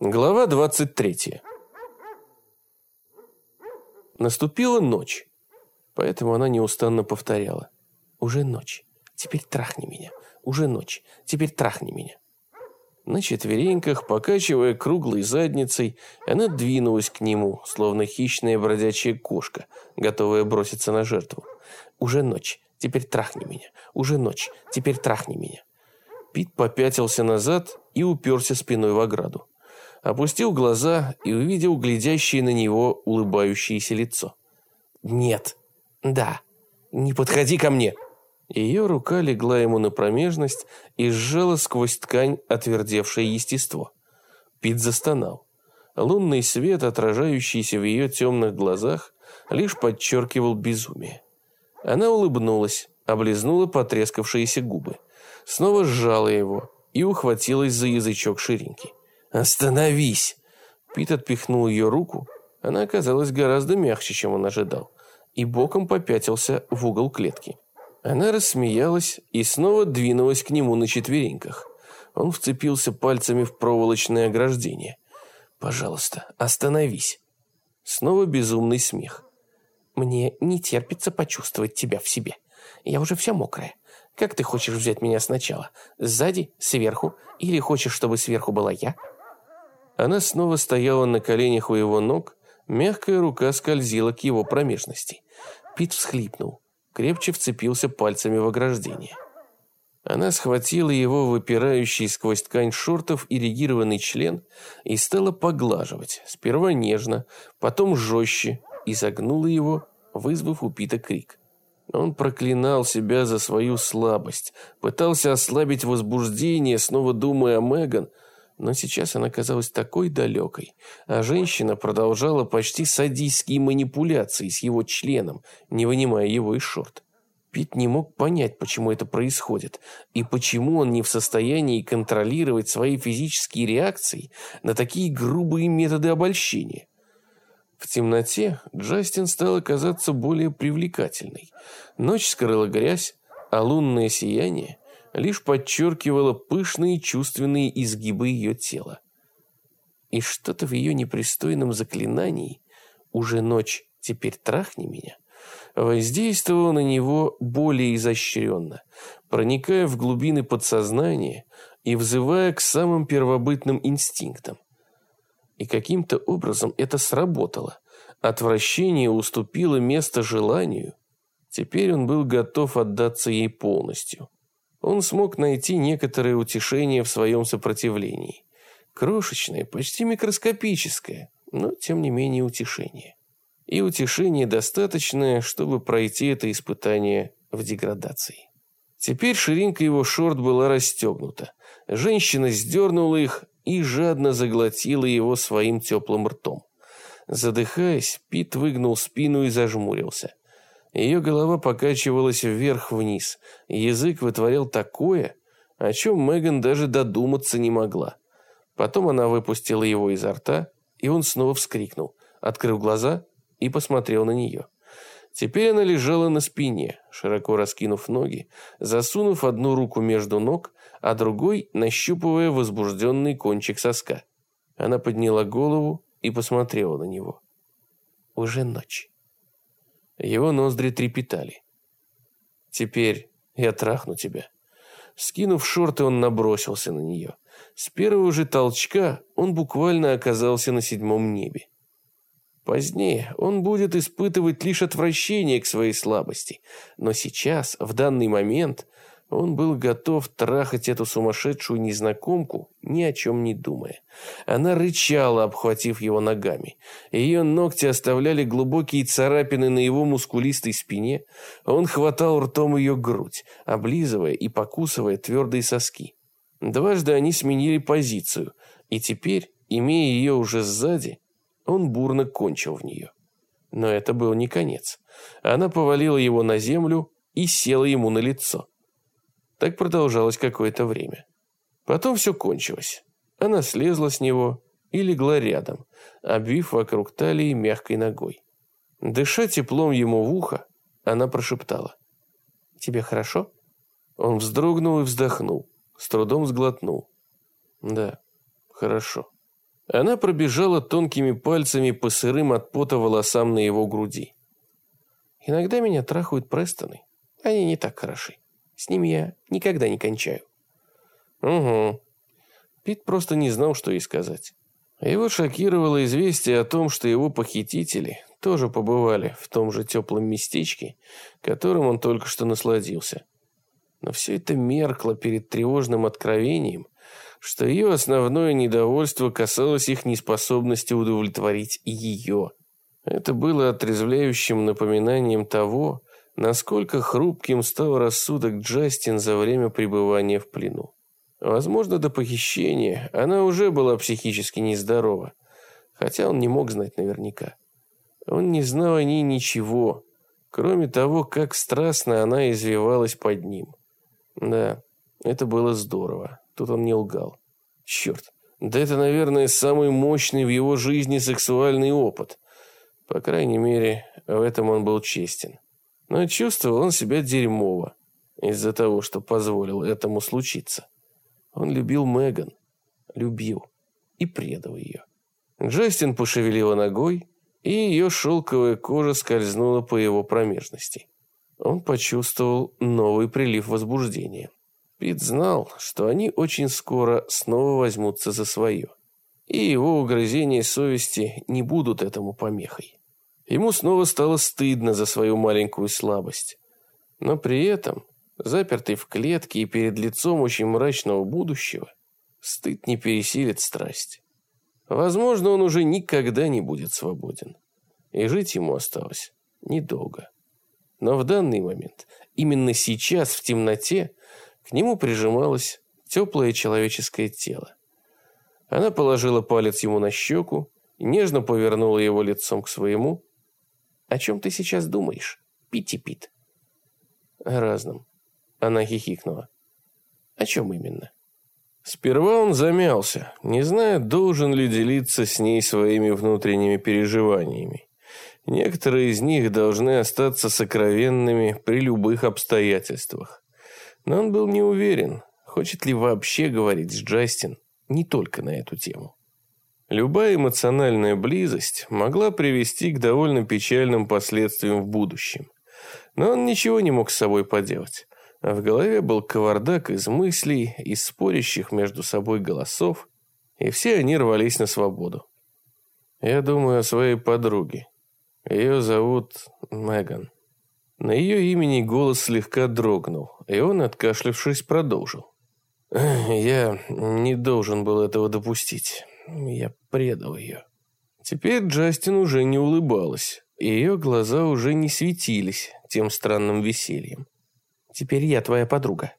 Глава 23. Наступила ночь, поэтому она неустанно повторяла. «Уже ночь. Теперь трахни меня. Уже ночь. Теперь трахни меня». На четвереньках, покачивая круглой задницей, она двинулась к нему, словно хищная бродячая кошка, готовая броситься на жертву. «Уже ночь. Теперь трахни меня. Уже ночь. Теперь трахни меня». Пит попятился назад и уперся спиной в ограду опустил глаза и увидел глядящее на него улыбающееся лицо. «Нет, да, не подходи ко мне!» Ее рука легла ему на промежность и сжала сквозь ткань отвердевшее естество. Пит застонал. Лунный свет, отражающийся в ее темных глазах, лишь подчеркивал безумие. Она улыбнулась, облизнула потрескавшиеся губы, снова сжала его и ухватилась за язычок ширинки. «Остановись!» Пит отпихнул ее руку. Она оказалась гораздо мягче, чем он ожидал, и боком попятился в угол клетки. Она рассмеялась и снова двинулась к нему на четвереньках. Он вцепился пальцами в проволочное ограждение. «Пожалуйста, остановись!» Снова безумный смех. «Мне не терпится почувствовать тебя в себе. Я уже вся мокрая. Как ты хочешь взять меня сначала? Сзади? Сверху? Или хочешь, чтобы сверху была я?» Она снова стояла на коленях у его ног, мягкая рука скользила к его промежности. Пит всхлипнул, крепче вцепился пальцами в ограждение. Она схватила его выпирающий сквозь ткань шортов ирригированный член и стала поглаживать, сперва нежно, потом жестче, и загнула его, вызвав у Пита крик. Он проклинал себя за свою слабость, пытался ослабить возбуждение, снова думая о Меган, но сейчас она казалась такой далекой, а женщина продолжала почти садистские манипуляции с его членом, не вынимая его из шорт. Пит не мог понять, почему это происходит, и почему он не в состоянии контролировать свои физические реакции на такие грубые методы обольщения. В темноте Джастин стал казаться более привлекательной. Ночь скрыла грязь, а лунное сияние лишь подчеркивало пышные чувственные изгибы ее тела. И что-то в ее непристойном заклинании «Уже ночь, теперь трахни меня» воздействовало на него более изощренно, проникая в глубины подсознания и взывая к самым первобытным инстинктам. И каким-то образом это сработало. Отвращение уступило место желанию. Теперь он был готов отдаться ей полностью он смог найти некоторое утешение в своем сопротивлении. Крошечное, почти микроскопическое, но тем не менее утешение. И утешение достаточное, чтобы пройти это испытание в деградации. Теперь ширинка его шорт была расстегнута. Женщина сдернула их и жадно заглотила его своим теплым ртом. Задыхаясь, Пит выгнул спину и зажмурился. Ее голова покачивалась вверх-вниз. Язык вытворял такое, о чем Меган даже додуматься не могла. Потом она выпустила его изо рта, и он снова вскрикнул, открыл глаза и посмотрел на нее. Теперь она лежала на спине, широко раскинув ноги, засунув одну руку между ног, а другой нащупывая возбужденный кончик соска. Она подняла голову и посмотрела на него. Уже ночь. Его ноздри трепетали. «Теперь я трахну тебя». Скинув шорты, он набросился на нее. С первого же толчка он буквально оказался на седьмом небе. Позднее он будет испытывать лишь отвращение к своей слабости, но сейчас, в данный момент, он был готов трахать эту сумасшедшую незнакомку, ни о чем не думая. Она рычала, обхватив его ногами. Ее ногти оставляли глубокие царапины на его мускулистой спине. Он хватал ртом ее грудь, облизывая и покусывая твердые соски. Дважды они сменили позицию, и теперь, имея ее уже сзади, он бурно кончил в нее. Но это был не конец. Она повалила его на землю и села ему на лицо. Так продолжалось какое-то время. Потом все кончилось. Она слезла с него и легла рядом, обвив вокруг талии мягкой ногой. Дыша теплом ему в ухо, она прошептала. «Тебе хорошо?» Он вздрогнул и вздохнул, с трудом сглотнул. «Да, хорошо». Она пробежала тонкими пальцами по сырым от пота волосам на его груди. Иногда меня трахают Престоны. Они не так хороши. С ними я никогда не кончаю. Угу. Пит просто не знал, что ей сказать. Его шокировало известие о том, что его похитители тоже побывали в том же теплом местечке, которым он только что насладился. Но все это меркло перед тревожным откровением, что ее основное недовольство касалось их неспособности удовлетворить ее. Это было отрезвляющим напоминанием того, насколько хрупким стал рассудок Джастин за время пребывания в плену. Возможно, до похищения она уже была психически нездорова, хотя он не мог знать наверняка. Он не знал о ней ничего, кроме того, как страстно она извивалась под ним. Да, это было здорово. Тут он не лгал. Черт, да это, наверное, самый мощный в его жизни сексуальный опыт. По крайней мере, в этом он был честен. Но чувствовал он себя дерьмово из-за того, что позволил этому случиться. Он любил Меган. Любил. И предал ее. Джастин пошевелила ногой, и ее шелковая кожа скользнула по его промежности. Он почувствовал новый прилив возбуждения. Пит знал, что они очень скоро снова возьмутся за свое. И его угрызения совести не будут этому помехой. Ему снова стало стыдно за свою маленькую слабость. Но при этом запертый в клетке и перед лицом очень мрачного будущего, стыд не пересилит страсть. Возможно, он уже никогда не будет свободен. И жить ему осталось недолго. Но в данный момент, именно сейчас, в темноте, к нему прижималось теплое человеческое тело. Она положила палец ему на щеку нежно повернула его лицом к своему. «О чем ты сейчас думаешь, Питти-Пит?» «О разном», она хихикнула. О чем именно? Сперва он замялся, не зная, должен ли делиться с ней своими внутренними переживаниями. Некоторые из них должны остаться сокровенными при любых обстоятельствах. Но он был не уверен, хочет ли вообще говорить с Джастин не только на эту тему. Любая эмоциональная близость могла привести к довольно печальным последствиям в будущем. Но он ничего не мог с собой поделать а в голове был кавардак из мыслей, из спорящих между собой голосов, и все они рвались на свободу. Я думаю о своей подруге. Ее зовут Меган. На ее имени голос слегка дрогнул, и он, откашлявшись, продолжил. «Я не должен был этого допустить. Я предал ее». Теперь Джастин уже не улыбалась, и ее глаза уже не светились тем странным весельем. Теперь я твоя подруга».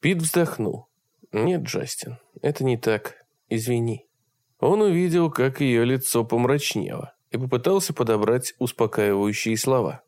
Пит вздохнул. «Нет, Джастин, это не так. Извини». Он увидел, как ее лицо помрачнело, и попытался подобрать успокаивающие слова.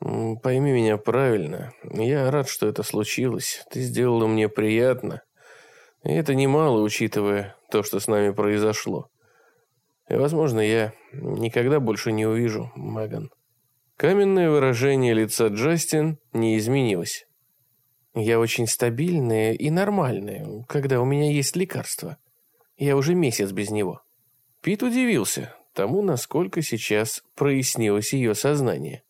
«Пойми меня правильно. Я рад, что это случилось. Ты сделала мне приятно. И это немало, учитывая то, что с нами произошло. И, возможно, я никогда больше не увижу Меган». Каменное выражение лица Джастин не изменилось. Я очень стабильная и нормальная, когда у меня есть лекарство. Я уже месяц без него. Пит удивился тому, насколько сейчас прояснилось ее сознание.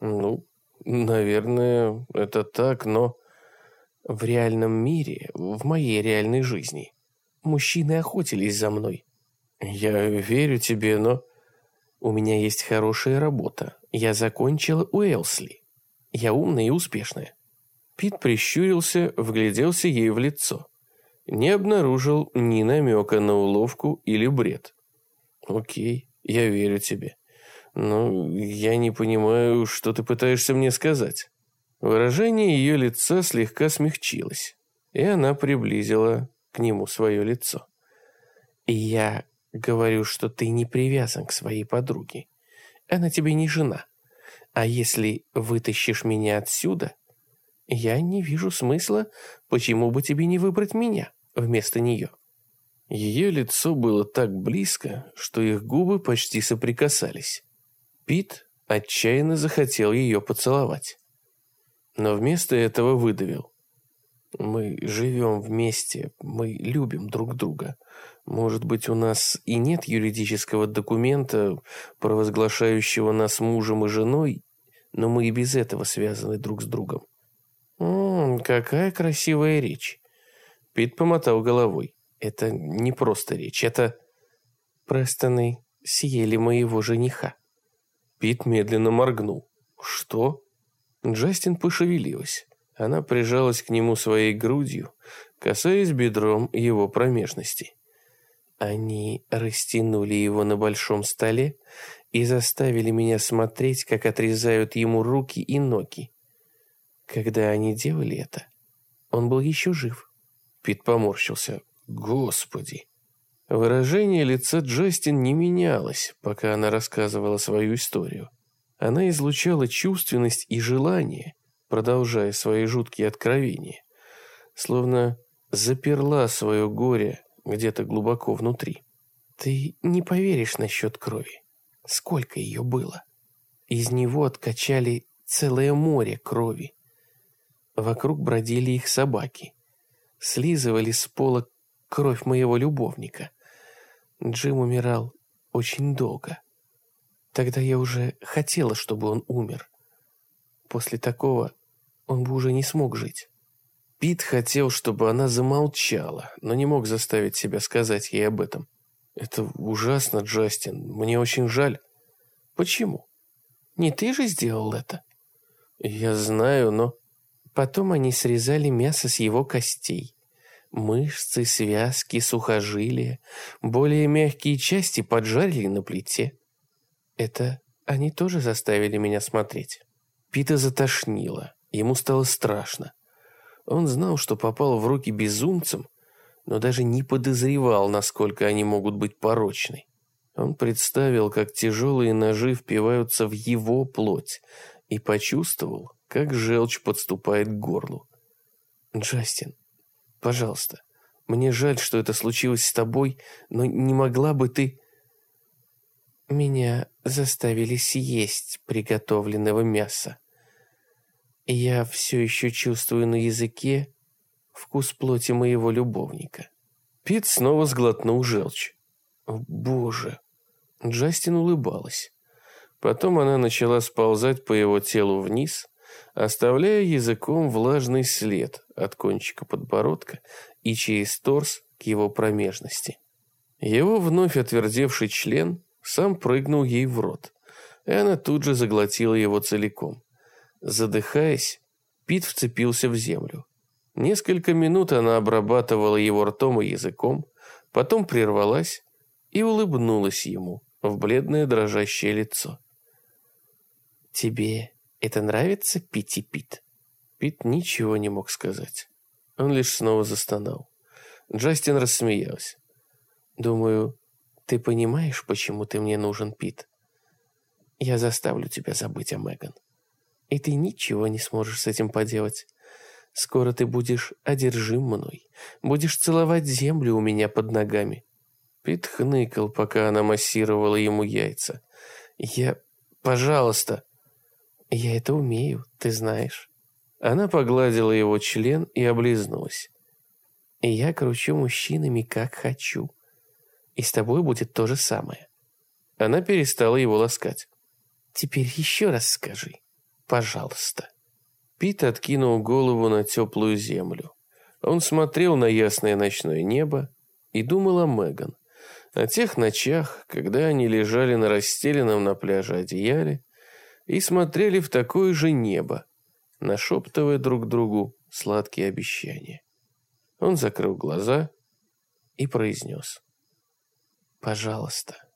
Ну, наверное, это так, но в реальном мире, в моей реальной жизни, мужчины охотились за мной. Я верю тебе, но у меня есть хорошая работа. Я закончила Уэлсли. Я умная и успешная. Пит прищурился, вгляделся ей в лицо. Не обнаружил ни намека на уловку или бред. «Окей, я верю тебе. Но я не понимаю, что ты пытаешься мне сказать». Выражение ее лица слегка смягчилось, и она приблизила к нему свое лицо. «Я говорю, что ты не привязан к своей подруге. Она тебе не жена. А если вытащишь меня отсюда, я не вижу смысла, почему бы тебе не выбрать меня вместо нее. Ее лицо было так близко, что их губы почти соприкасались. Пит отчаянно захотел ее поцеловать. Но вместо этого выдавил. Мы живем вместе, мы любим друг друга. Может быть, у нас и нет юридического документа, провозглашающего нас мужем и женой, но мы и без этого связаны друг с другом. М -м, какая красивая речь. Пит помотал головой. Это не просто речь, это... Престоны съели моего жениха. Пит медленно моргнул. Что? Джастин пошевелилась. Она прижалась к нему своей грудью, касаясь бедром его промежности. Они растянули его на большом столе и заставили меня смотреть, как отрезают ему руки и ноги. Когда они делали это, он был еще жив. Пит поморщился. Господи! Выражение лица Джастин не менялось, пока она рассказывала свою историю. Она излучала чувственность и желание, продолжая свои жуткие откровения, словно заперла свое горе где-то глубоко внутри. Ты не поверишь насчет крови. Сколько ее было? Из него откачали целое море крови. Вокруг бродили их собаки. Слизывали с пола кровь моего любовника. Джим умирал очень долго. Тогда я уже хотела, чтобы он умер. После такого он бы уже не смог жить. Пит хотел, чтобы она замолчала, но не мог заставить себя сказать ей об этом. «Это ужасно, Джастин. Мне очень жаль». «Почему? Не ты же сделал это?» «Я знаю, но...» Потом они срезали мясо с его костей. Мышцы, связки, сухожилия, более мягкие части поджарили на плите. Это они тоже заставили меня смотреть. Пита затошнило. Ему стало страшно. Он знал, что попал в руки безумцам, но даже не подозревал, насколько они могут быть порочны. Он представил, как тяжелые ножи впиваются в его плоть, и почувствовал, как желчь подступает к горлу. «Джастин, пожалуйста, мне жаль, что это случилось с тобой, но не могла бы ты...» Меня заставили съесть приготовленного мяса. Я все еще чувствую на языке вкус плоти моего любовника. Пит снова сглотнул желчь. боже. Джастин улыбалась. Потом она начала сползать по его телу вниз, оставляя языком влажный след от кончика подбородка и через торс к его промежности. Его вновь отвердевший член сам прыгнул ей в рот, и она тут же заглотила его целиком. Задыхаясь, Пит вцепился в землю. Несколько минут она обрабатывала его ртом и языком, потом прервалась и улыбнулась ему в бледное дрожащее лицо. «Тебе это нравится, Пити Пит?» Пит ничего не мог сказать. Он лишь снова застонал. Джастин рассмеялся. «Думаю, ты понимаешь, почему ты мне нужен, Пит? Я заставлю тебя забыть о Меган и ты ничего не сможешь с этим поделать. Скоро ты будешь одержим мной, будешь целовать землю у меня под ногами». Пит хныкал, пока она массировала ему яйца. «Я... пожалуйста...» «Я это умею, ты знаешь». Она погладила его член и облизнулась. «Я кручу мужчинами, как хочу. И с тобой будет то же самое». Она перестала его ласкать. «Теперь еще раз скажи, Пожалуйста». Пит откинул голову на теплую землю. Он смотрел на ясное ночное небо и думал о Меган. О тех ночах, когда они лежали на расстеленном на пляже одеяле и смотрели в такое же небо, нашептывая друг другу сладкие обещания. Он закрыл глаза и произнес «Пожалуйста».